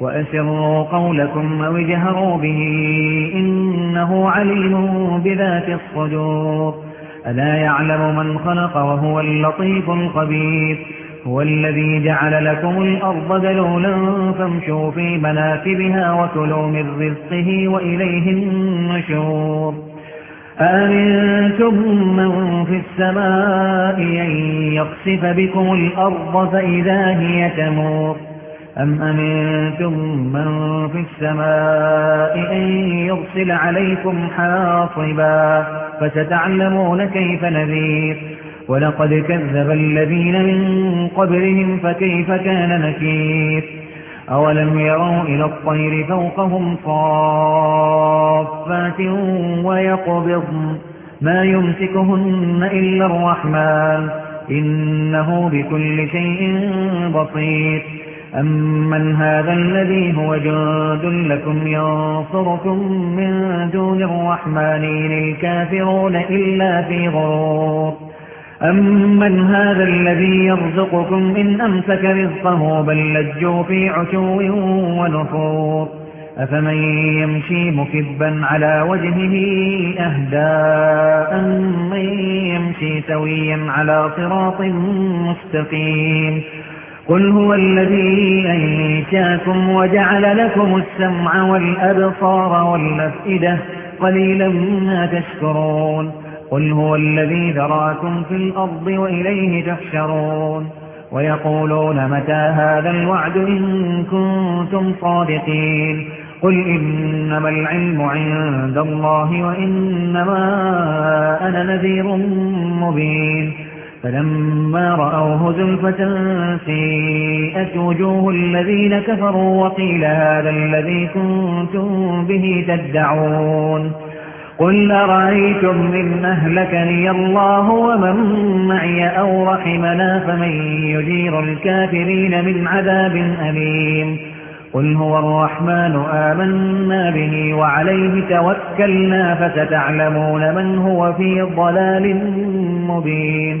وأسروا قولكم أو اجهروا به إنه عليم بذات الصدور. ألا يعلم من خلق وهو اللطيف الخبير. هو الذي جعل لكم الأرض دلولا فامشوا في مناكبها وكلوا من رزقه وإليه النشور. أأمنتم من في السماء أن يقصف بكم الأرض فإذا هي تمور؟ أم أمنتم من في السماء أن يرسل عليكم حاصبا فستعلمون كيف نذير ولقد كذب الذين من قبلهم فكيف كان نكير أولم يروا إلى الطير فوقهم صافات ويقبضن ما يمسكهن إلا الرحمن إنه بكل شيء بصير أمن هذا الذي هو جند لكم ينصركم من دون الرحمن الكافرون إلا في غرور أمن هذا الذي يرزقكم إن أمسك رزقه بل لجوا في عتو ونفور أفمن يمشي مكبا على وجهه أهداء من يمشي سويا على صراط مستقيم قل هو الذي أنشاكم وجعل لكم السمع والأبصار والأفئدة قليلا ما تشكرون. قل هو الذي ذراكم في الأرض وإليه تحشرون. ويقولون متى هذا الوعد إن كنتم صادقين. قل إنما العلم عند الله وإنما أنا نذير مبين. فلما رأوه زلفة سيئت وجوه الذين كفروا وقيل هذا الذي كنتم به تدعون قل أرأيتم إن أهلكني الله ومن معي أو رحمنا فمن يجير الكافرين من عذاب أليم قل هو الرحمن آمنا به وعليه توكلنا فستعلمون من هو في ضلال مبين